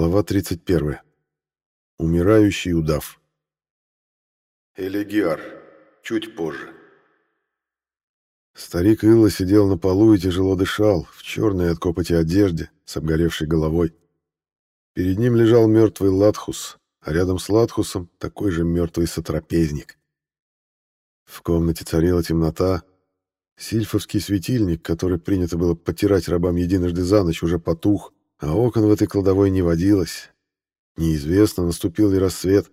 Глава 31. Умирающий удав. Элегиар. Чуть позже. Старик Илла сидел на полу и тяжело дышал, в черной от копоти одежде, с обгоревшей головой. Перед ним лежал мертвый Латхус, а рядом с Латхусом такой же мертвый сотрапезник. В комнате царила темнота. Сильфовский светильник, который принято было потирать рабам единожды за ночь, уже потух, а окон в этой кладовой не водилось. Неизвестно, наступил ли рассвет.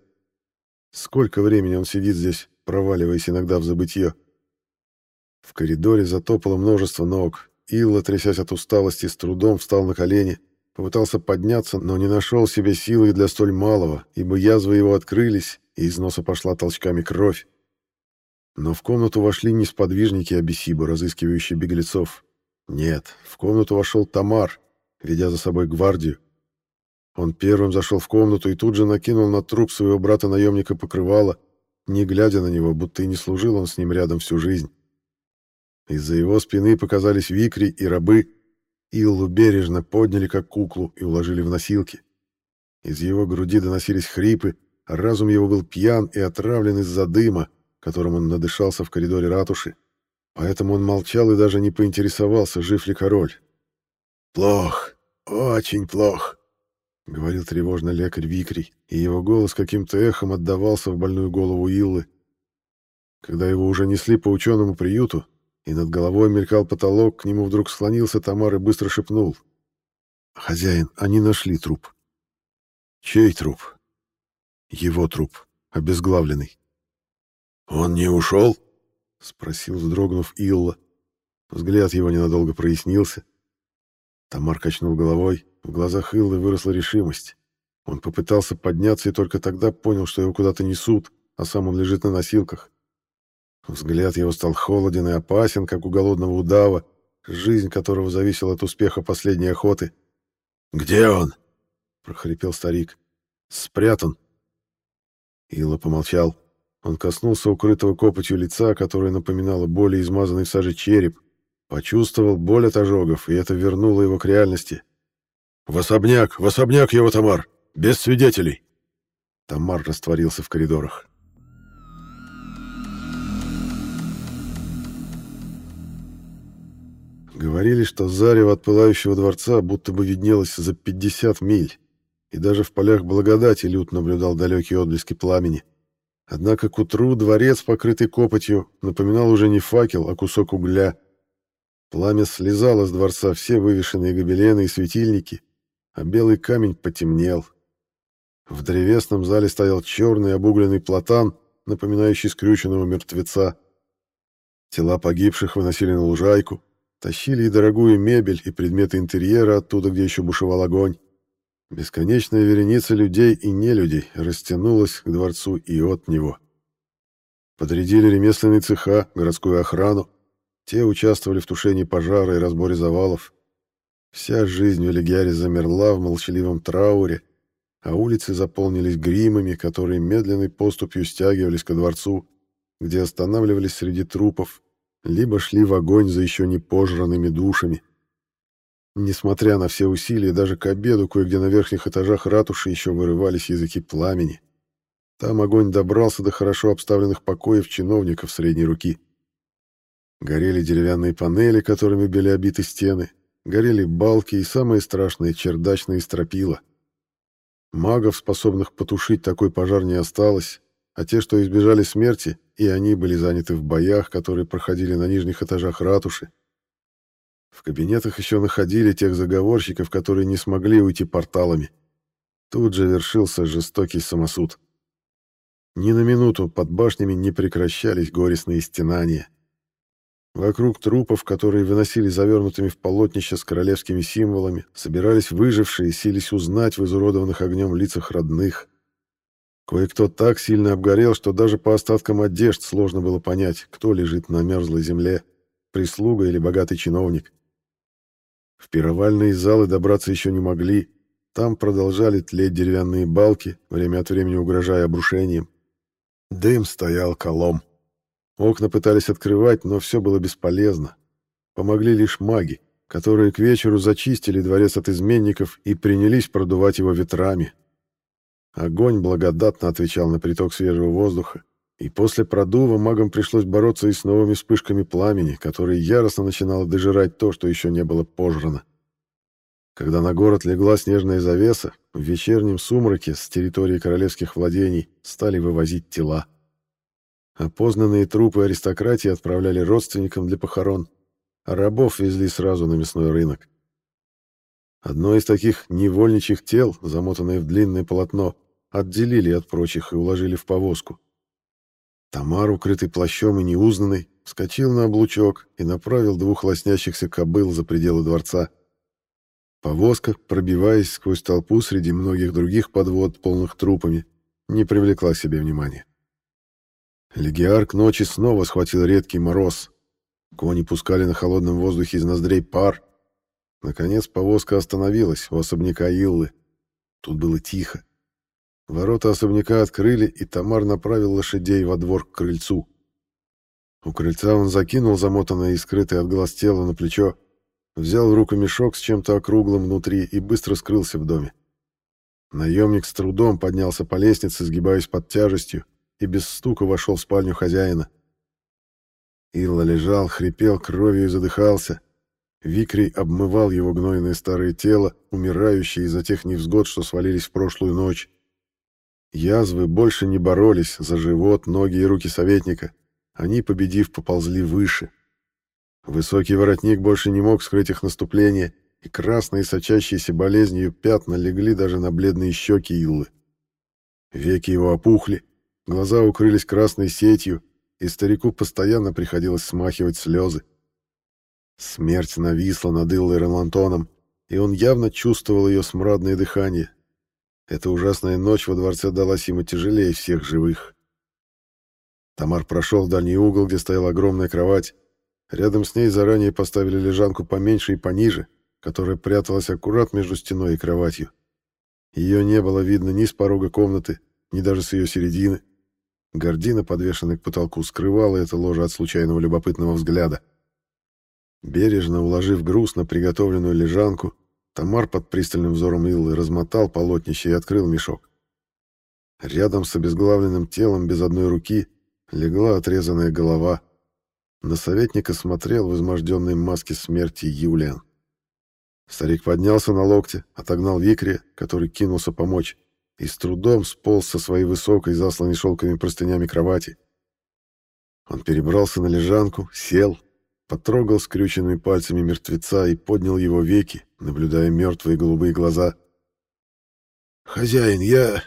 Сколько времени он сидит здесь, проваливаясь иногда в забытье. В коридоре затопало множество ног. Илла, трясясь от усталости, с трудом встал на колени, попытался подняться, но не нашел себе силы для столь малого, ибо язвы его открылись, и из носа пошла толчками кровь. Но в комнату вошли не сподвижники Абисиба, разыскивающие беглецов. Нет, в комнату вошел Тамар, ведя за собой гвардию. Он первым зашел в комнату и тут же накинул на труп своего брата-наемника покрывало, не глядя на него, будто и не служил он с ним рядом всю жизнь. Из-за его спины показались викри и рабы. Иллу бережно подняли, как куклу, и уложили в носилки. Из его груди доносились хрипы, а разум его был пьян и отравлен из-за дыма, которым он надышался в коридоре ратуши. Поэтому он молчал и даже не поинтересовался, жив ли король. «Плох, очень плох», — говорил тревожно лекарь Викрий, и его голос каким-то эхом отдавался в больную голову Иллы. Когда его уже несли по ученому приюту, и над головой мелькал потолок, к нему вдруг склонился Тамар и быстро шепнул. «Хозяин, они нашли труп». «Чей труп?» «Его труп, обезглавленный». «Он не ушел?» — спросил, вздрогнув Илла. Взгляд его ненадолго прояснился. Тамар качнул головой, в глазах Иллы выросла решимость. Он попытался подняться и только тогда понял, что его куда-то несут, а сам он лежит на носилках. Взгляд его стал холоден и опасен, как у голодного удава, жизнь которого зависела от успеха последней охоты. «Где он?» — прохрипел старик. «Спрятан». Ила помолчал. Он коснулся укрытого копотью лица, которое напоминало более измазанный в саже череп. Почувствовал боль от ожогов, и это вернуло его к реальности. «В особняк! В особняк его, Тамар! Без свидетелей!» Тамар растворился в коридорах. Говорили, что зарево от пылающего дворца будто бы виднелось за 50 миль, и даже в полях благодати Люд наблюдал далекие отблески пламени. Однако к утру дворец, покрытый копотью, напоминал уже не факел, а кусок угля. Пламя слезало с дворца все вывешенные гобелены и светильники, а белый камень потемнел. В древесном зале стоял черный обугленный платан, напоминающий скрюченного мертвеца. Тела погибших выносили на лужайку, Тащили и дорогую мебель, и предметы интерьера оттуда, где еще бушевал огонь. Бесконечная вереница людей и нелюдей растянулась к дворцу и от него. Подрядили ремесленные цеха, городскую охрану. Те участвовали в тушении пожара и разборе завалов. Вся жизнь в Элегиаре замерла в молчаливом трауре, а улицы заполнились гримами, которые медленной поступью стягивались ко дворцу, где останавливались среди трупов либо шли в огонь за еще не пожранными душами. Несмотря на все усилия, даже к обеду кое-где на верхних этажах ратуши еще вырывались языки пламени. Там огонь добрался до хорошо обставленных покоев чиновников средней руки. Горели деревянные панели, которыми были обиты стены, горели балки и, самое страшное, чердачные стропила. Магов, способных потушить такой пожар, не осталось, а те, что избежали смерти, и они были заняты в боях, которые проходили на нижних этажах ратуши. В кабинетах еще находили тех заговорщиков, которые не смогли уйти порталами. Тут же вершился жестокий самосуд. Ни на минуту под башнями не прекращались горестные стенания. Вокруг трупов, которые выносили завернутыми в полотнище с королевскими символами, собирались выжившие, сились узнать в изуродованных огнем лицах родных — Кое-кто так сильно обгорел, что даже по остаткам одежд сложно было понять, кто лежит на мерзлой земле, прислуга или богатый чиновник. В пировальные залы добраться еще не могли, там продолжали тлеть деревянные балки, время от времени угрожая обрушением. Дым стоял колом. Окна пытались открывать, но все было бесполезно. Помогли лишь маги, которые к вечеру зачистили дворец от изменников и принялись продувать его ветрами. Огонь благодатно отвечал на приток свежего воздуха, и после продува магам пришлось бороться и с новыми вспышками пламени, которые яростно начинало дожирать то, что еще не было пожрано. Когда на город легла снежная завеса, в вечернем сумраке с территории королевских владений стали вывозить тела. Опознанные трупы аристократии отправляли родственникам для похорон, а рабов везли сразу на мясной рынок. Одно из таких невольничьих тел, замотанное в длинное полотно, отделили от прочих и уложили в повозку. Тамар, укрытый плащом и неузнанный, вскочил на облучок и направил двух лоснящихся кобыл за пределы дворца. Повозка, пробиваясь сквозь толпу среди многих других подвод, полных трупами, не привлекла к себе внимания. Легиар к ночи снова схватил редкий мороз. Кони пускали на холодном воздухе из ноздрей пар. Наконец повозка остановилась у особняка Иллы. Тут было тихо. Ворота особняка открыли, и Тамар направил лошадей во двор к крыльцу. У крыльца он закинул замотанное и скрытое от глаз тело на плечо, взял в руку мешок с чем-то округлым внутри и быстро скрылся в доме. Наемник с трудом поднялся по лестнице, сгибаясь под тяжестью, и без стука вошел в спальню хозяина. Илла лежал, хрипел кровью и задыхался. Викрий обмывал его гнойное старое тело, умирающее из-за тех невзгод, что свалились в прошлую ночь. Язвы больше не боролись за живот, ноги и руки советника. Они, победив, поползли выше. Высокий воротник больше не мог скрыть их наступление, и красные, сочащиеся болезнью пятна легли даже на бледные щеки Иллы. Веки его опухли, глаза укрылись красной сетью, и старику постоянно приходилось смахивать слезы. Смерть нависла над Иллой Ролантоном, и он явно чувствовал ее смрадное дыхание, эта ужасная ночь во дворце далась ему тяжелее всех живых. Тамар прошел в дальний угол, где стояла огромная кровать. Рядом с ней заранее поставили лежанку поменьше и пониже, которая пряталась аккурат между стеной и кроватью. Ее не было видно ни с порога комнаты, ни даже с ее середины. Гордина, подвешенная к потолку, скрывала это ложе от случайного любопытного взгляда. Бережно уложив груз на приготовленную лежанку, Тамар под пристальным взором Иллы размотал полотнище и открыл мешок. Рядом с обезглавленным телом без одной руки легла отрезанная голова. На советника смотрел в изможденной маске смерти Юлиан. Старик поднялся на локте, отогнал Викрия, который кинулся помочь, и с трудом сполз со своей высокой, засланной шелками простынями кровати. Он перебрался на лежанку, сел, потрогал скрюченными пальцами мертвеца и поднял его веки, наблюдая мертвые голубые глаза. «Хозяин, я...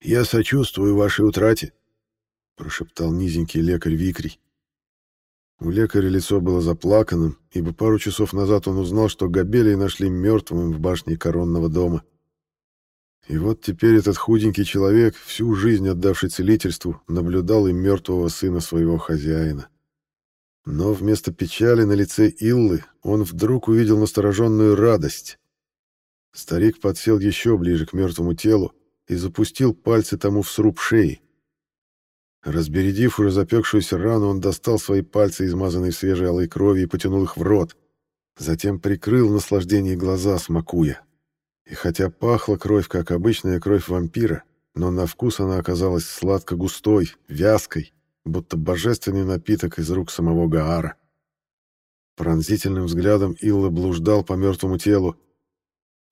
я сочувствую вашей утрате», — прошептал низенький лекарь Викрий. У лекаря лицо было заплаканным, ибо пару часов назад он узнал, что Габелия нашли мертвым в башне коронного дома. И вот теперь этот худенький человек, всю жизнь отдавший целительству, наблюдал и мертвого сына своего хозяина. Но вместо печали на лице Иллы он вдруг увидел настороженную радость. Старик подсел еще ближе к мертвому телу и запустил пальцы тому в сруб шеи. Разбередив уже запекшуюся рану, он достал свои пальцы, измазанные свежей алой кровью, и потянул их в рот. Затем прикрыл наслаждение глаза, смакуя. И хотя пахла кровь, как обычная кровь вампира, но на вкус она оказалась сладко-густой, вязкой, будто божественный напиток из рук самого Гаара. Пронзительным взглядом Илла блуждал по мертвому телу.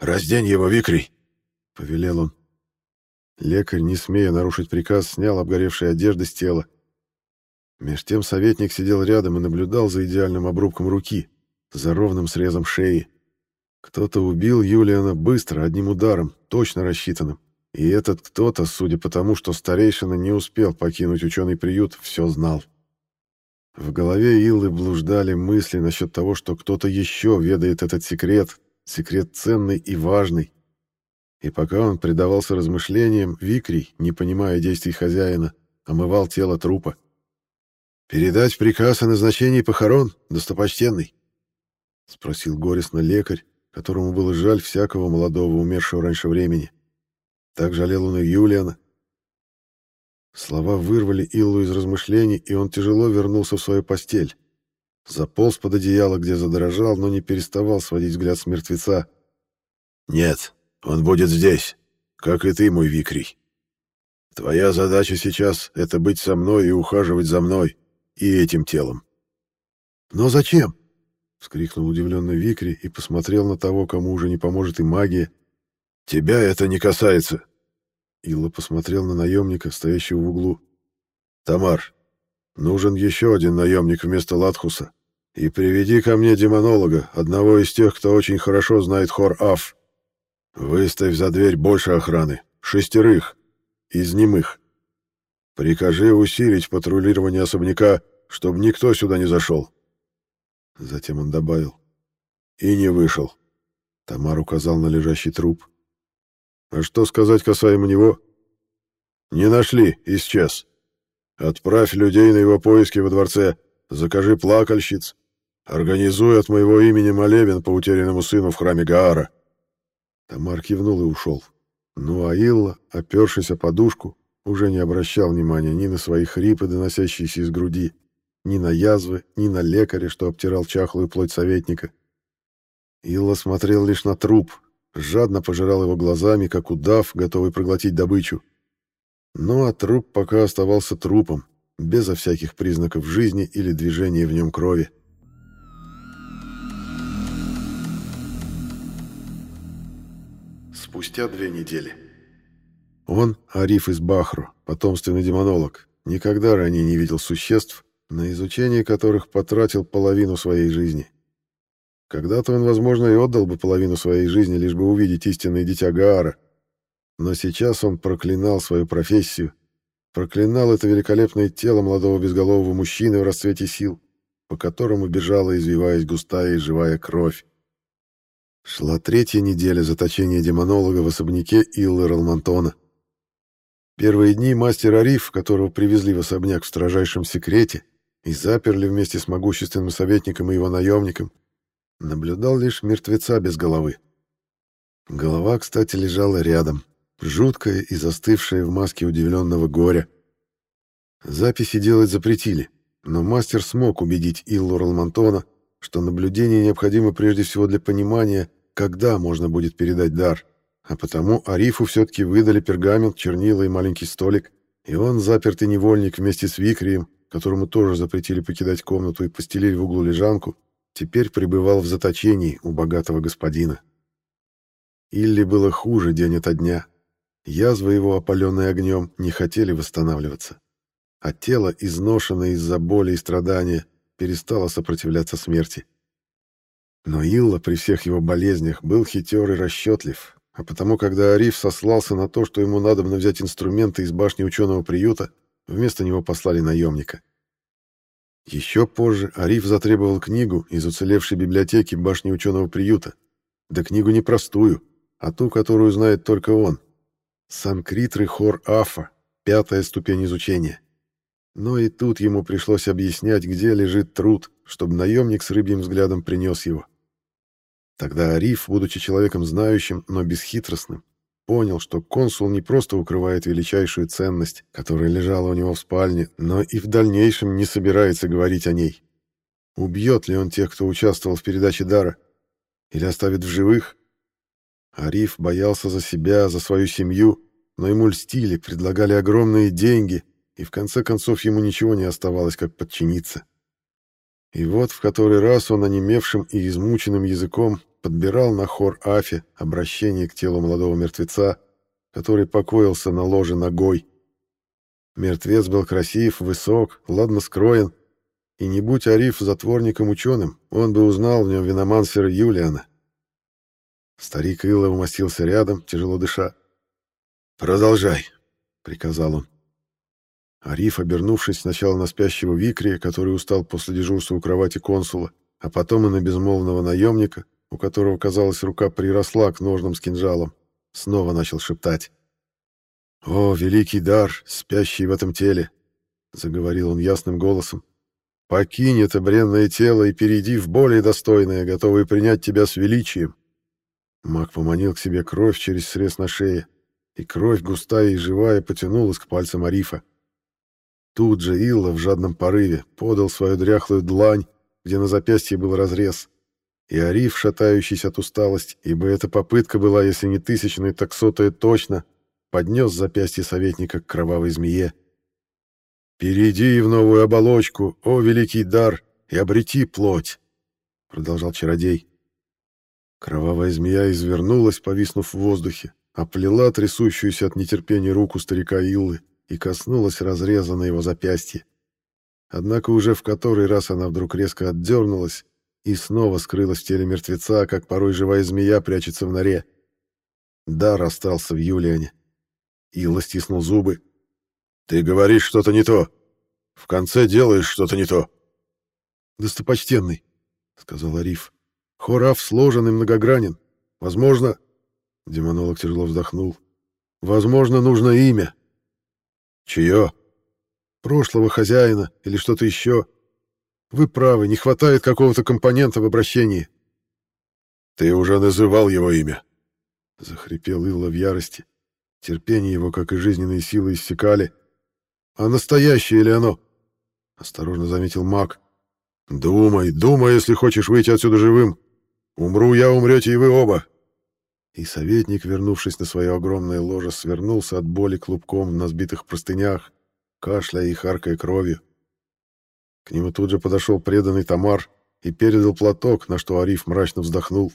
«Раздень его, Викрий!» — повелел он. Лекарь, не смея нарушить приказ, снял обгоревшие одежды с тела. Меж тем советник сидел рядом и наблюдал за идеальным обрубком руки, за ровным срезом шеи. Кто-то убил Юлиана быстро, одним ударом, точно рассчитанным. И этот кто-то, судя по тому, что старейшина не успел покинуть ученый приют, все знал. В голове Илы блуждали мысли насчет того, что кто-то еще ведает этот секрет, секрет ценный и важный. И пока он предавался размышлениям, Викрий, не понимая действий хозяина, омывал тело трупа. «Передать приказ о назначении похорон, достопочтенный?» — спросил горестно лекарь, которому было жаль всякого молодого, умершего раньше времени. Так жалел он и Юлиана. Слова вырвали Иллу из размышлений, и он тяжело вернулся в свою постель. заполз под одеяло, где задрожал, но не переставал сводить взгляд с мертвеца. «Нет, он будет здесь, как и ты, мой Викрий. Твоя задача сейчас — это быть со мной и ухаживать за мной и этим телом». «Но зачем?» — вскрикнул удивленный Викри и посмотрел на того, кому уже не поможет и магия. «Тебя это не касается». Илла посмотрел на наемника, стоящего в углу. «Тамар, нужен еще один наемник вместо Латхуса. И приведи ко мне демонолога, одного из тех, кто очень хорошо знает хор Аф. Выставь за дверь больше охраны, шестерых, из немых. Прикажи усилить патрулирование особняка, чтобы никто сюда не зашел. Затем он добавил. И не вышел. Тамар указал на лежащий труп. А что сказать касаемо него? Не нашли, исчез. Отправь людей на его поиски во дворце, закажи плакальщиц, организуй от моего имени молебен по утерянному сыну в храме Гаара. Тамар кивнул и ушел. Ну а Илла, опершись о подушку, уже не обращал внимания ни на свои хрипы, доносящиеся из груди, ни на язвы, ни на лекаря, что обтирал чахлую плоть советника. Илла смотрел лишь на труп, жадно пожирал его глазами, как удав, готовый проглотить добычу. Ну а труп пока оставался трупом, безо всяких признаков жизни или движения в нем крови. Спустя две недели. Он, Ариф из Бахру, потомственный демонолог, никогда ранее не видел существ, на изучение которых потратил половину своей жизни. Когда-то он, возможно, и отдал бы половину своей жизни, лишь бы увидеть истинное дитя Гаара. Но сейчас он проклинал свою профессию, проклинал это великолепное тело молодого безголового мужчины в расцвете сил, по которому бежала, извиваясь густая и живая кровь. Шла третья неделя заточения демонолога в особняке Иллы Ралмантона. Первые дни мастер Ариф, которого привезли в особняк в строжайшем секрете и заперли вместе с могущественным советником и его наемником, наблюдал лишь мертвеца без головы. Голова, кстати, лежала рядом, жуткая и застывшая в маске удивленного горя. Записи делать запретили, но мастер смог убедить Иллу Ралмантона, что наблюдение необходимо прежде всего для понимания, когда можно будет передать дар, а потому Арифу все-таки выдали пергамент, чернила и маленький столик, и он, запертый невольник вместе с Викрием, которому тоже запретили покидать комнату и постелили в углу лежанку, теперь пребывал в заточении у богатого господина. Илли было хуже день ото дня. Язвы его, опаленные огнем, не хотели восстанавливаться. А тело, изношенное из-за боли и страдания, перестало сопротивляться смерти. Но Илла при всех его болезнях был хитер и расчетлив, а потому, когда Ариф сослался на то, что ему надо взять инструменты из башни ученого приюта, вместо него послали наемника. Еще позже Ариф затребовал книгу из уцелевшей библиотеки башни ученого приюта. Да книгу не простую, а ту, которую знает только он. Санкритры хор Афа, пятая ступень изучения. Но и тут ему пришлось объяснять, где лежит труд, чтобы наемник с рыбьим взглядом принес его. Тогда Ариф, будучи человеком знающим, но бесхитростным, понял, что консул не просто укрывает величайшую ценность, которая лежала у него в спальне, но и в дальнейшем не собирается говорить о ней. Убьет ли он тех, кто участвовал в передаче дара? Или оставит в живых? Ариф боялся за себя, за свою семью, но ему льстили, предлагали огромные деньги, и в конце концов ему ничего не оставалось, как подчиниться. И вот в который раз он онемевшим и измученным языком подбирал на хор Афи обращение к телу молодого мертвеца, который покоился на ложе ногой. Мертвец был красив, высок, ладно скроен, и не будь Ариф затворником-ученым, он бы узнал в нем виномансера Юлиана. Старик Илла умостился рядом, тяжело дыша. «Продолжай», — приказал он. Ариф, обернувшись сначала на спящего Викрия, который устал после дежурства у кровати консула, а потом и на безмолвного наемника, у которого, казалось, рука приросла к ножным с кинжалом, снова начал шептать. «О, великий дар, спящий в этом теле!» — заговорил он ясным голосом. «Покинь это бренное тело и перейди в более достойное, готовое принять тебя с величием». Маг поманил к себе кровь через срез на шее, и кровь, густая и живая, потянулась к пальцам Арифа. Тут же Илла в жадном порыве подал свою дряхлую длань, где на запястье был разрез, и Ариф, шатающийся от усталости, ибо эта попытка была, если не тысячная, так сотая точно, поднес запястье советника к кровавой змее. «Перейди в новую оболочку, о великий дар, и обрети плоть!» — продолжал чародей. Кровавая змея извернулась, повиснув в воздухе, оплела трясущуюся от нетерпения руку старика Иллы и коснулась разреза на его запястье. Однако уже в который раз она вдруг резко отдернулась и снова скрылась в теле мертвеца, как порой живая змея прячется в норе. Дар остался в Юлиане. Илла стиснул зубы. «Ты говоришь что-то не то. В конце делаешь что-то не то». «Достопочтенный», — сказал Ариф. «Хорав сложен и многогранен. Возможно...» Демонолог тяжело вздохнул. «Возможно, нужно имя». «Чье?» прошлого хозяина или что-то еще. Вы правы, не хватает какого-то компонента в обращении. Ты уже называл его имя. Захрипел Илла в ярости. Терпение его, как и жизненные силы, иссякали. А настоящее ли оно? Осторожно заметил маг. Думай, думай, если хочешь выйти отсюда живым. Умру я, умрете и вы оба. И советник, вернувшись на свое огромное ложе, свернулся от боли клубком на сбитых простынях, кашляя и харкая кровью. К нему тут же подошел преданный Тамар и передал платок, на что Ариф мрачно вздохнул.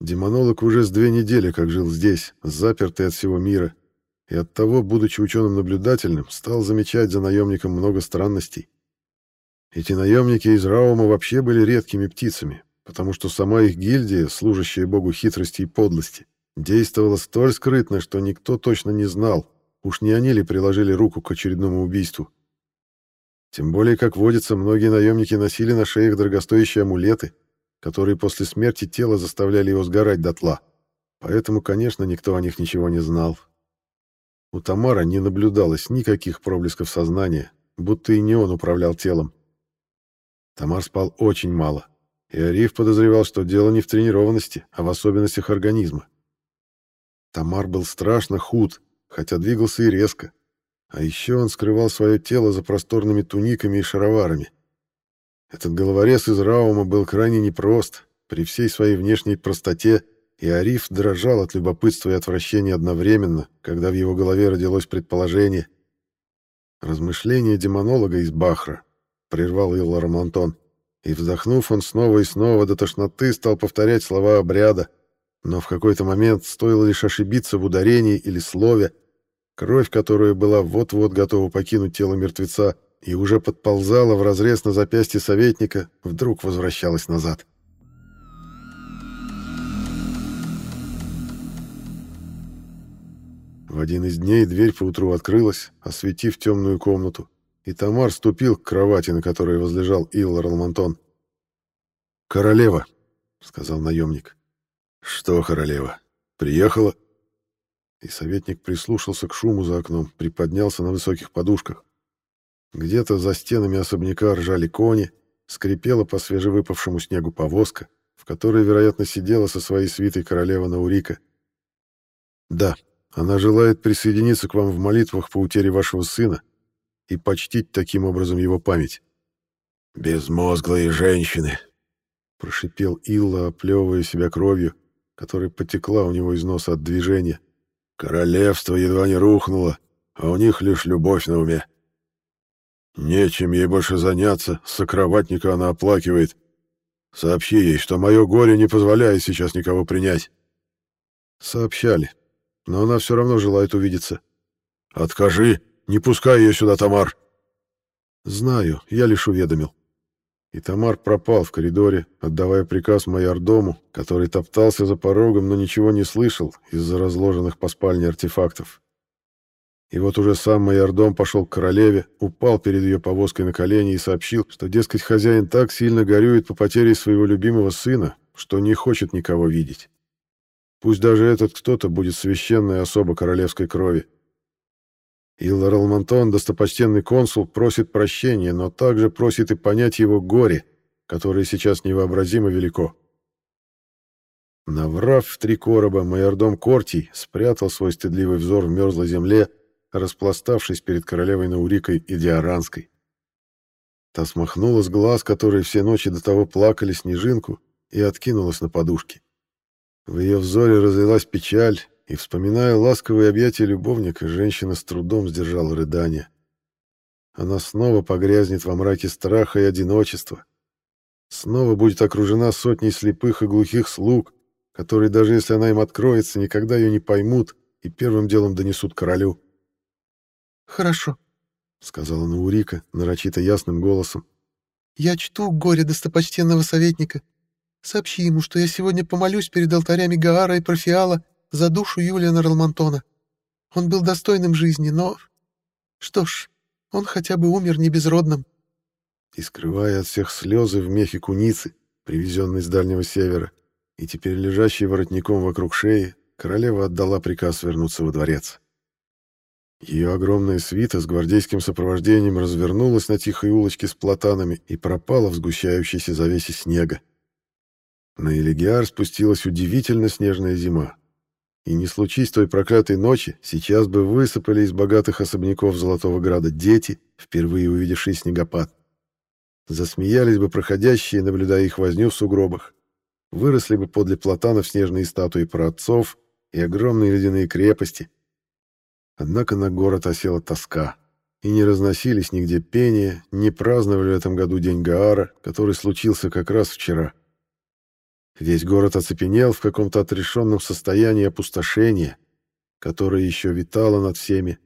Демонолог уже с две недели как жил здесь, запертый от всего мира, и оттого, будучи ученым-наблюдательным, стал замечать за наемником много странностей. Эти наемники из Раума вообще были редкими птицами, потому что сама их гильдия, служащая богу хитрости и подлости, действовала столь скрытно, что никто точно не знал, Уж не они ли приложили руку к очередному убийству? Тем более, как водится, многие наемники носили на шеях дорогостоящие амулеты, которые после смерти тела заставляли его сгорать дотла. Поэтому, конечно, никто о них ничего не знал. У Тамара не наблюдалось никаких проблесков сознания, будто и не он управлял телом. Тамар спал очень мало, и Ариф подозревал, что дело не в тренированности, а в особенностях организма. Тамар был страшно худ, хотя двигался и резко. А еще он скрывал свое тело за просторными туниками и шароварами. Этот головорез из Раума был крайне непрост, при всей своей внешней простоте, и Ариф дрожал от любопытства и отвращения одновременно, когда в его голове родилось предположение. Размышление демонолога из Бахра прервал Иллар Монтон, и, вздохнув, он снова и снова до тошноты стал повторять слова обряда, но в какой-то момент стоило лишь ошибиться в ударении или слове, Кровь, которая была вот-вот готова покинуть тело мертвеца и уже подползала в разрез на запястье советника, вдруг возвращалась назад. В один из дней дверь поутру открылась, осветив темную комнату, и Тамар ступил к кровати, на которой возлежал Иллар Алмантон. «Королева», — сказал наемник. «Что, королева, приехала?» И советник прислушался к шуму за окном, приподнялся на высоких подушках. Где-то за стенами особняка ржали кони, скрипела по свежевыпавшему снегу повозка, в которой, вероятно, сидела со своей свитой королева Наурика. «Да, она желает присоединиться к вам в молитвах по утере вашего сына и почтить таким образом его память». «Безмозглые женщины!» — прошипел Илла, оплевывая себя кровью, которая потекла у него из носа от движения. Королевство едва не рухнуло, а у них лишь любовь на уме. Нечем ей больше заняться, сокроватника она оплакивает. Сообщи ей, что мое горе не позволяет сейчас никого принять. Сообщали, но она все равно желает увидеться. Откажи, не пускай ее сюда, Тамар. Знаю, я лишь уведомил и Тамар пропал в коридоре, отдавая приказ майордому, который топтался за порогом, но ничего не слышал из-за разложенных по спальне артефактов. И вот уже сам майордом пошел к королеве, упал перед ее повозкой на колени и сообщил, что, дескать, хозяин так сильно горюет по потере своего любимого сына, что не хочет никого видеть. Пусть даже этот кто-то будет священной особо королевской крови. Иллар Алмантон, достопочтенный консул, просит прощения, но также просит и понять его горе, которое сейчас невообразимо велико. Наврав в три короба, майордом Кортий спрятал свой стыдливый взор в мерзлой земле, распластавшись перед королевой Наурикой и Диаранской. Та смахнула с глаз, которые все ночи до того плакали снежинку, и откинулась на подушки. В ее взоре разлилась печаль, и, вспоминая ласковые объятия любовника, женщина с трудом сдержала рыдание. Она снова погрязнет во мраке страха и одиночества. Снова будет окружена сотней слепых и глухих слуг, которые, даже если она им откроется, никогда ее не поймут и первым делом донесут королю. «Хорошо», — сказала Наурика нарочито ясным голосом. «Я чту горе достопочтенного советника. Сообщи ему, что я сегодня помолюсь перед алтарями Гаара и Профиала за душу Юлиана Ралмантона. Он был достойным жизни, но... Что ж, он хотя бы умер не безродным». И скрывая от всех слезы в мехе куницы, привезенной с Дальнего Севера, и теперь лежащей воротником вокруг шеи, королева отдала приказ вернуться во дворец. Ее огромная свита с гвардейским сопровождением развернулась на тихой улочке с платанами и пропала в сгущающейся завесе снега. На Элегиар спустилась удивительно снежная зима. И не случись той проклятой ночи, сейчас бы высыпали из богатых особняков Золотого Града дети, впервые увидевшие снегопад. Засмеялись бы проходящие, наблюдая их возню в сугробах. Выросли бы подле платанов снежные статуи праотцов и огромные ледяные крепости — Однако на город осела тоска, и не разносились нигде пения, не праздновали в этом году День Гаара, который случился как раз вчера. Весь город оцепенел в каком-то отрешенном состоянии опустошения, которое еще витало над всеми,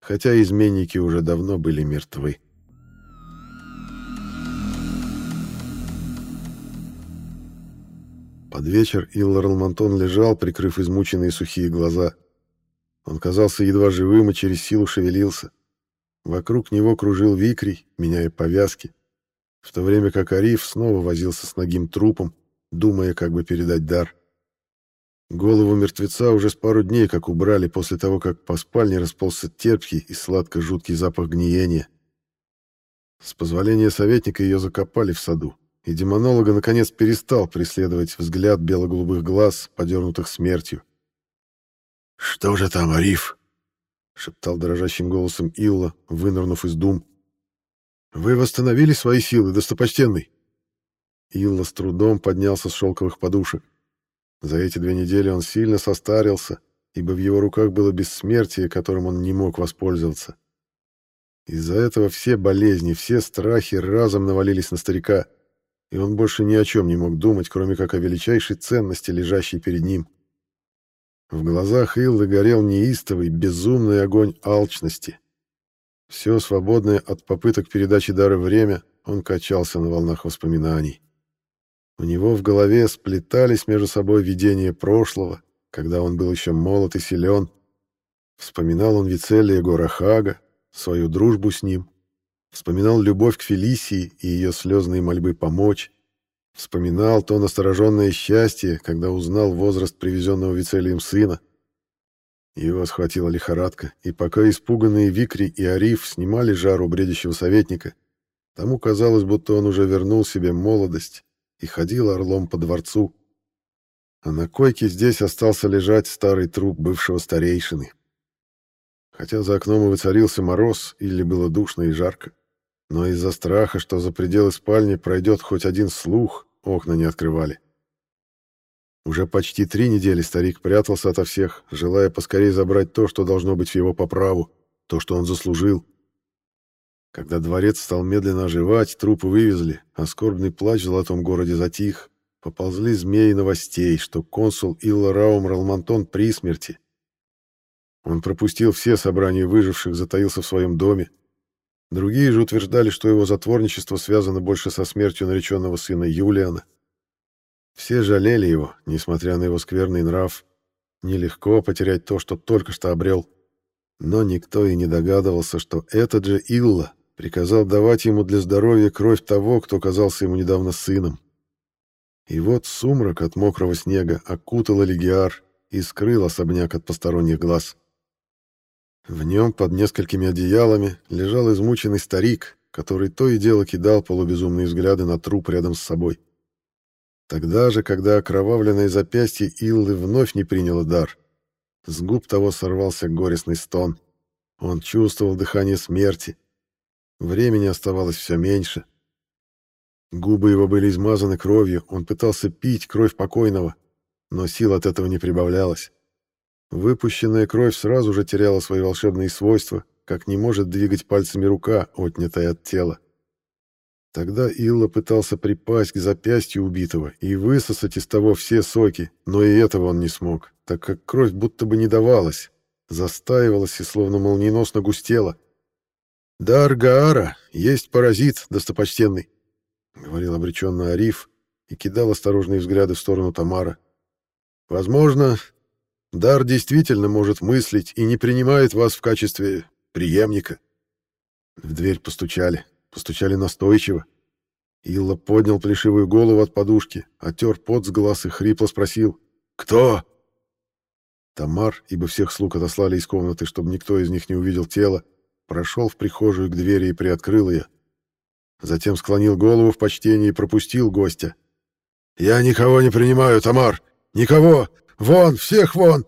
хотя изменники уже давно были мертвы. Под вечер Иллар Алмантон лежал, прикрыв измученные сухие глаза. Он казался едва живым и через силу шевелился. Вокруг него кружил викрий, меняя повязки, в то время как Ариф снова возился с ногим трупом, думая, как бы передать дар. Голову мертвеца уже с пару дней как убрали после того, как по спальне расползся терпкий и сладко-жуткий запах гниения. С позволения советника ее закопали в саду, и демонолога наконец перестал преследовать взгляд бело-голубых глаз, подернутых смертью. «Что же там, Ариф?» — шептал дрожащим голосом Илла, вынырнув из дум. «Вы восстановили свои силы, достопочтенный?» Илла с трудом поднялся с шелковых подушек. За эти две недели он сильно состарился, ибо в его руках было бессмертие, которым он не мог воспользоваться. Из-за этого все болезни, все страхи разом навалились на старика, и он больше ни о чем не мог думать, кроме как о величайшей ценности, лежащей перед ним — в глазах Иллы горел неистовый, безумный огонь алчности. Все свободное от попыток передачи дара время, он качался на волнах воспоминаний. У него в голове сплетались между собой видения прошлого, когда он был еще молод и силен. Вспоминал он Вицелия Горахага, свою дружбу с ним. Вспоминал любовь к Фелисии и ее слезные мольбы помочь. Вспоминал то настороженное счастье, когда узнал возраст привезенного Вицелием сына. Его схватила лихорадка, и пока испуганные Викри и Ариф снимали жару бредящего советника, тому казалось, будто он уже вернул себе молодость и ходил орлом по дворцу. А на койке здесь остался лежать старый труп бывшего старейшины. Хотя за окном и воцарился мороз, или было душно и жарко. Но из-за страха, что за пределы спальни пройдет хоть один слух, окна не открывали. Уже почти три недели старик прятался ото всех, желая поскорее забрать то, что должно быть в его по праву, то, что он заслужил. Когда дворец стал медленно оживать, трупы вывезли, а скорбный плач в золотом городе затих, поползли змеи новостей, что консул Илла Раум Ралмантон при смерти. Он пропустил все собрания выживших, затаился в своем доме, Другие же утверждали, что его затворничество связано больше со смертью нареченного сына Юлиана. Все жалели его, несмотря на его скверный нрав. Нелегко потерять то, что только что обрел. Но никто и не догадывался, что этот же Илла приказал давать ему для здоровья кровь того, кто казался ему недавно сыном. И вот сумрак от мокрого снега окутал Элигиар и скрыл особняк от посторонних глаз. В нем под несколькими одеялами лежал измученный старик, который то и дело кидал полубезумные взгляды на труп рядом с собой. Тогда же, когда окровавленное запястье Иллы вновь не приняло дар, с губ того сорвался горестный стон. Он чувствовал дыхание смерти. Времени оставалось все меньше, Губы его были измазаны кровью, он пытался пить кровь покойного, но сил от этого не прибавлялось. Выпущенная кровь сразу же теряла свои волшебные свойства, как не может двигать пальцами рука, отнятая от тела. Тогда Илла пытался припасть к запястью убитого и высосать из того все соки, но и этого он не смог, так как кровь будто бы не давалась, застаивалась и словно молниеносно густела. «Дар Гаара есть паразит, достопочтенный», — говорил обреченно Ариф и кидал осторожные взгляды в сторону Тамара. «Возможно, дар действительно может мыслить и не принимает вас в качестве преемника». В дверь постучали. Постучали настойчиво. Илла поднял плешивую голову от подушки, отер пот с глаз и хрипло спросил «Кто?». Тамар, ибо всех слуг отослали из комнаты, чтобы никто из них не увидел тело, прошел в прихожую к двери и приоткрыл ее. Затем склонил голову в почтении и пропустил гостя. «Я никого не принимаю, Тамар! Никого! Вон! Всех вон!»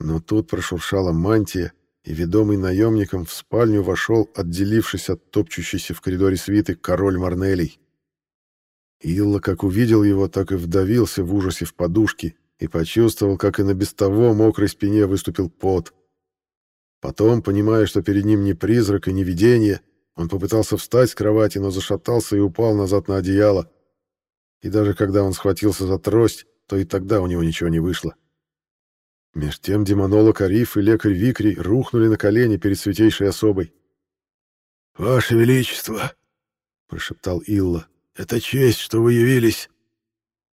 Но тут прошуршала мантия, и, ведомый наемником, в спальню вошел, отделившись от топчущейся в коридоре свиты, король Марнелей. Илла как увидел его, так и вдавился в ужасе в подушки и почувствовал, как и на без того мокрой спине выступил пот. Потом, понимая, что перед ним не призрак и не видение, он попытался встать с кровати, но зашатался и упал назад на одеяло. И даже когда он схватился за трость, то и тогда у него ничего не вышло. Меж тем демонолог Ариф и лекарь Викрий рухнули на колени перед святейшей особой. «Ваше Величество!» — прошептал Илла. «Это честь, что вы явились!»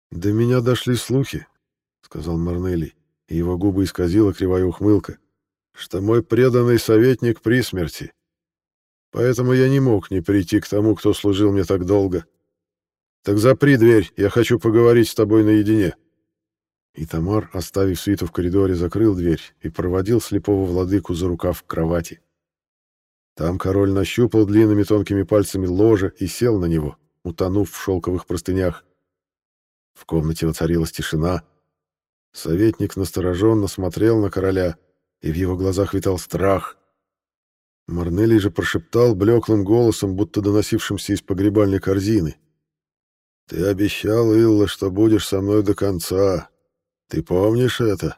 «До меня дошли слухи», — сказал Марнелий, и его губы исказила кривая ухмылка, «что мой преданный советник при смерти. Поэтому я не мог не прийти к тому, кто служил мне так долго. Так запри дверь, я хочу поговорить с тобой наедине». И Тамар, оставив свиту в коридоре, закрыл дверь и проводил слепого владыку за рукав к кровати. Там король нащупал длинными тонкими пальцами ложе и сел на него, утонув в шелковых простынях. В комнате воцарилась тишина. Советник настороженно смотрел на короля, и в его глазах витал страх. Марнелий же прошептал блеклым голосом, будто доносившимся из погребальной корзины. «Ты обещал, Илла, что будешь со мной до конца, ты помнишь это?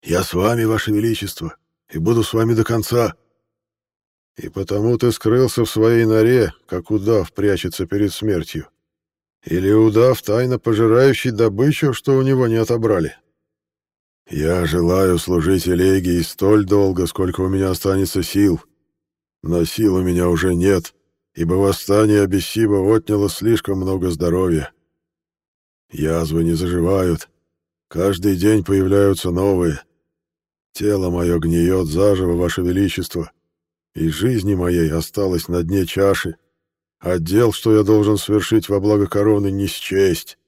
Я с вами, Ваше Величество, и буду с вами до конца. И потому ты скрылся в своей норе, как удав прячется перед смертью. Или удав, тайно пожирающий добычу, что у него не отобрали. Я желаю служить Элегии столь долго, сколько у меня останется сил. Но сил у меня уже нет, ибо восстание Абиссиба отняло слишком много здоровья. Язвы не заживают, Каждый день появляются новые. Тело мое гниет заживо, Ваше Величество, и жизни моей осталось на дне чаши. Отдел, что я должен свершить во благо короны, не счесть.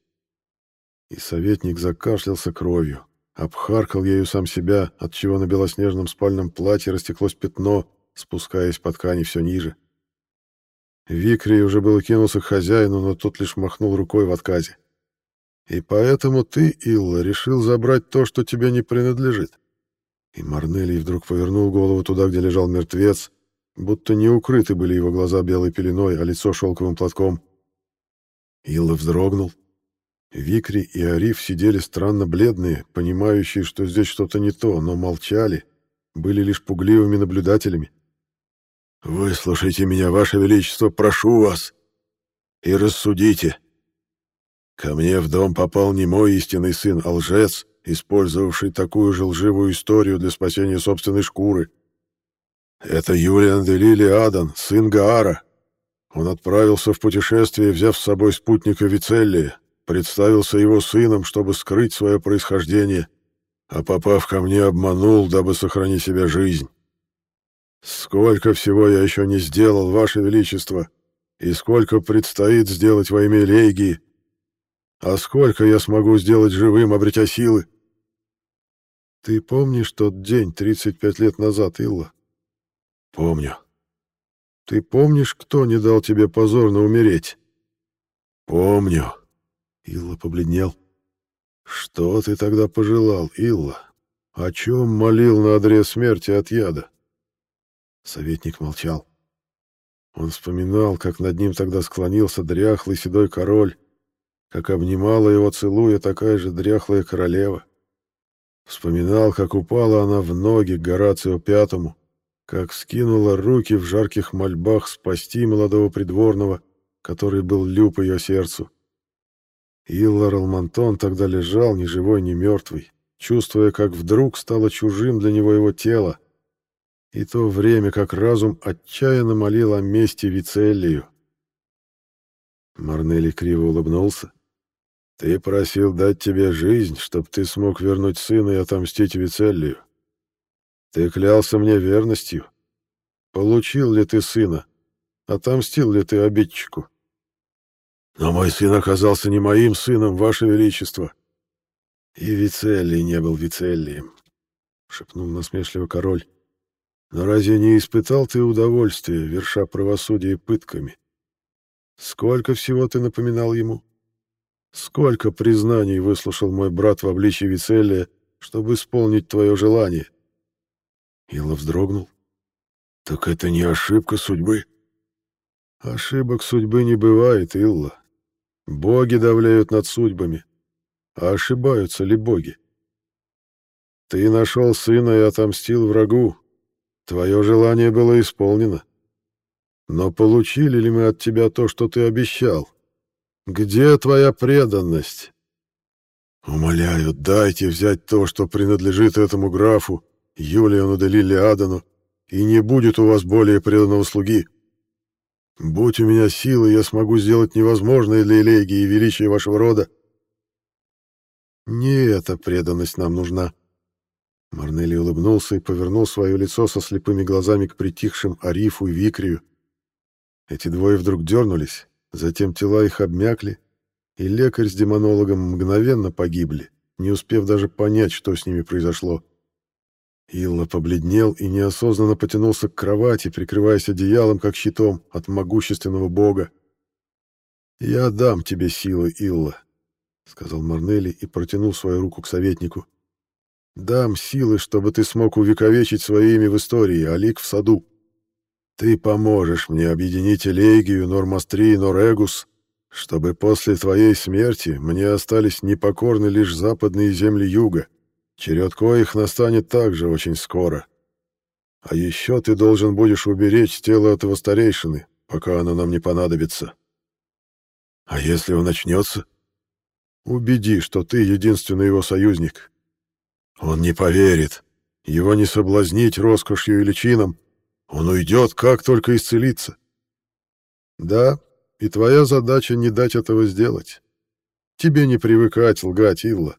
И советник закашлялся кровью, обхаркал ею сам себя, отчего на белоснежном спальном платье растеклось пятно, спускаясь по ткани все ниже. Викрий уже было кинулся к хозяину, но тот лишь махнул рукой в отказе. И поэтому ты, Илла, решил забрать то, что тебе не принадлежит. И Марнелий вдруг повернул голову туда, где лежал мертвец, будто не укрыты были его глаза белой пеленой, а лицо шелковым платком. Илла вздрогнул. Викри и Ариф сидели странно бледные, понимающие, что здесь что-то не то, но молчали, были лишь пугливыми наблюдателями. «Выслушайте меня, Ваше Величество, прошу вас, и рассудите», Ко мне в дом попал не мой истинный сын, а лжец, использовавший такую же лживую историю для спасения собственной шкуры. Это Юлиан де Лили Адан, сын Гаара. Он отправился в путешествие, взяв с собой спутника Вицеллия, представился его сыном, чтобы скрыть свое происхождение, а попав ко мне, обманул, дабы сохранить себе жизнь. Сколько всего я еще не сделал, Ваше Величество, и сколько предстоит сделать во имя Лейгии, а сколько я смогу сделать живым, обретя силы? Ты помнишь тот день 35 лет назад, Илла? Помню. Ты помнишь, кто не дал тебе позорно умереть? Помню. Илла побледнел. Что ты тогда пожелал, Илла? О чем молил на адрес смерти от яда? Советник молчал. Он вспоминал, как над ним тогда склонился дряхлый седой король, как обнимала его, целуя такая же дряхлая королева. Вспоминал, как упала она в ноги к Горацио Пятому, как скинула руки в жарких мольбах спасти молодого придворного, который был люб ее сердцу. Иллар Алмантон тогда лежал ни живой, ни мертвый, чувствуя, как вдруг стало чужим для него его тело, и то время, как разум отчаянно молил о мести Вицеллию. Марнелли криво улыбнулся. «Ты просил дать тебе жизнь, чтобы ты смог вернуть сына и отомстить Вицеллию. Ты клялся мне верностью. Получил ли ты сына? Отомстил ли ты обидчику?» «Но мой сын оказался не моим сыном, Ваше Величество!» «И Вицеллий не был Вицеллием», — шепнул насмешливо король. Но разве не испытал ты удовольствия, верша правосудие пытками? Сколько всего ты напоминал ему? Сколько признаний выслушал мой брат в обличии Вицелия, чтобы исполнить твое желание?» Илла вздрогнул. «Так это не ошибка судьбы?» «Ошибок судьбы не бывает, Илла. Боги давляют над судьбами. А ошибаются ли боги? Ты нашел сына и отомстил врагу, Твое желание было исполнено. Но получили ли мы от тебя то, что ты обещал? Где твоя преданность? Умоляю, дайте взять то, что принадлежит этому графу, Юлиану де Лилиадану, и не будет у вас более преданного слуги. Будь у меня силы, я смогу сделать невозможное для элегии и величия вашего рода. Не эта преданность нам нужна. Марнелли улыбнулся и повернул свое лицо со слепыми глазами к притихшим Арифу и Викрию. Эти двое вдруг дернулись, затем тела их обмякли, и лекарь с демонологом мгновенно погибли, не успев даже понять, что с ними произошло. Илла побледнел и неосознанно потянулся к кровати, прикрываясь одеялом, как щитом, от могущественного бога. «Я дам тебе силы, Илла», — сказал Марнелли и протянул свою руку к советнику. Дам силы, чтобы ты смог увековечить свое имя в истории, Алик в саду. Ты поможешь мне объединить Элегию, Нормастри и Норегус, чтобы после твоей смерти мне остались непокорны лишь западные земли юга, черед коих настанет также очень скоро. А еще ты должен будешь уберечь тело этого старейшины, пока оно нам не понадобится. А если он начнется? Убеди, что ты единственный его союзник, он не поверит. Его не соблазнить роскошью или чином. Он уйдет, как только исцелится. Да, и твоя задача не дать этого сделать. Тебе не привыкать лгать, Илла.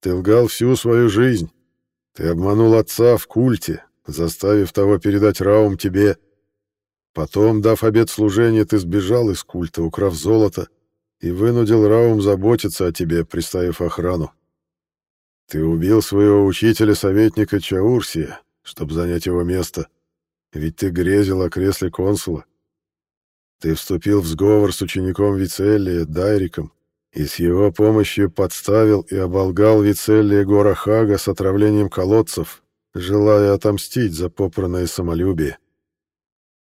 Ты лгал всю свою жизнь. Ты обманул отца в культе, заставив того передать Раум тебе. Потом, дав обет служения, ты сбежал из культа, украв золото, и вынудил Раум заботиться о тебе, приставив охрану. Ты убил своего учителя-советника Чаурсия, чтобы занять его место, ведь ты грезил о кресле консула. Ты вступил в сговор с учеником Вицеллия, Дайриком, и с его помощью подставил и оболгал Вицеллия Горахага с отравлением колодцев, желая отомстить за попранное самолюбие.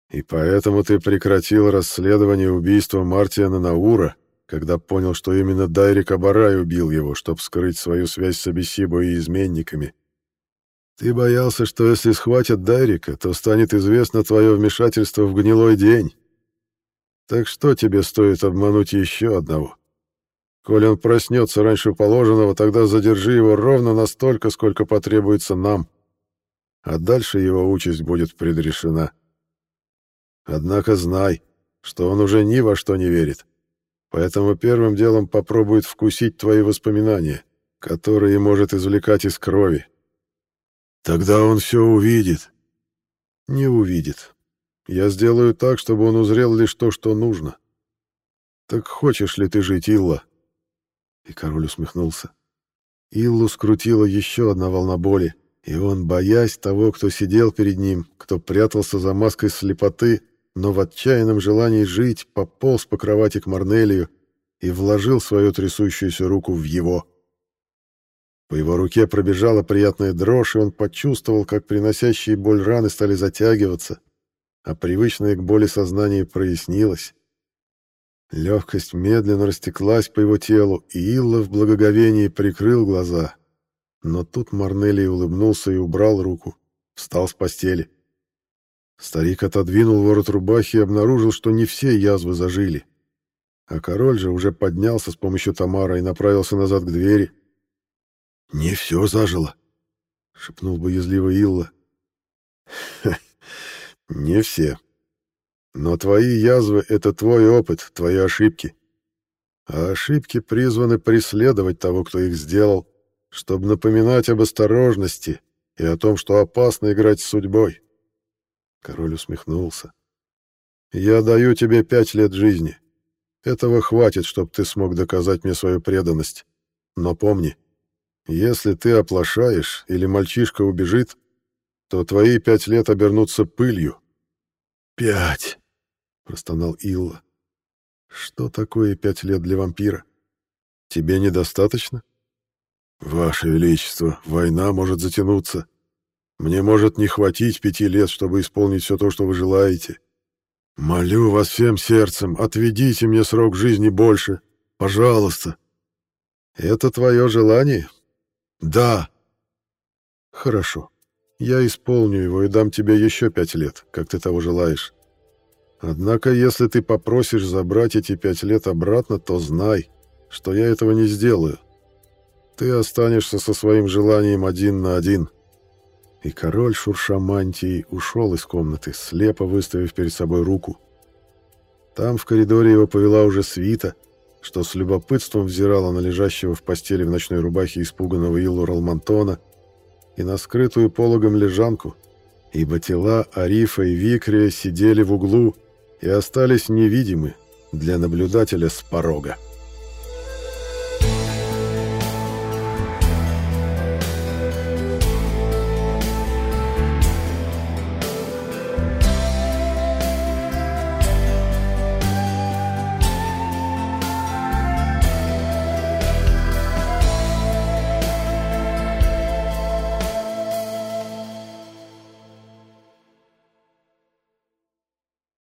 И поэтому ты прекратил расследование убийства Мартиана Наура когда понял, что именно Дайрик Абарай убил его, чтобы скрыть свою связь с Абиссибо и изменниками. Ты боялся, что если схватят Дайрика, то станет известно твое вмешательство в гнилой день. Так что тебе стоит обмануть еще одного? Коль он проснется раньше положенного, тогда задержи его ровно настолько, сколько потребуется нам. А дальше его участь будет предрешена. Однако знай, что он уже ни во что не верит. Поэтому первым делом попробует вкусить твои воспоминания, которые может извлекать из крови. Тогда он все увидит. Не увидит. Я сделаю так, чтобы он узрел лишь то, что нужно. Так хочешь ли ты жить, Илла? И король усмехнулся. Иллу скрутила еще одна волна боли, и он, боясь того, кто сидел перед ним, кто прятался за маской слепоты, но в отчаянном желании жить пополз по кровати к Марнелию и вложил свою трясущуюся руку в его. По его руке пробежала приятная дрожь, и он почувствовал, как приносящие боль раны стали затягиваться, а привычное к боли сознание прояснилось. Легкость медленно растеклась по его телу, и Илла в благоговении прикрыл глаза. Но тут Марнелли улыбнулся и убрал руку, встал с постели. Старик отодвинул ворот рубахи и обнаружил, что не все язвы зажили. А король же уже поднялся с помощью Тамара и направился назад к двери. «Не все зажило», — шепнул боязливо Илла. «Не все. Но твои язвы — это твой опыт, твои ошибки. А ошибки призваны преследовать того, кто их сделал, чтобы напоминать об осторожности и о том, что опасно играть с судьбой». Король усмехнулся. «Я даю тебе пять лет жизни. Этого хватит, чтобы ты смог доказать мне свою преданность. Но помни, если ты оплошаешь или мальчишка убежит, то твои пять лет обернутся пылью. «Пять!» — простонал Илла. «Что такое пять лет для вампира? Тебе недостаточно?» «Ваше Величество, война может затянуться. Мне может не хватить пяти лет, чтобы исполнить все то, что вы желаете. Молю вас всем сердцем, отведите мне срок жизни больше. Пожалуйста. Это твое желание? Да. Хорошо. Я исполню его и дам тебе еще пять лет, как ты того желаешь. Однако, если ты попросишь забрать эти пять лет обратно, то знай, что я этого не сделаю. Ты останешься со своим желанием один на один. — и король, шурша мантией, ушел из комнаты, слепо выставив перед собой руку. Там в коридоре его повела уже свита, что с любопытством взирала на лежащего в постели в ночной рубахе испуганного Иллу Ралмантона и на скрытую пологом лежанку, ибо тела Арифа и Викрия сидели в углу и остались невидимы для наблюдателя с порога.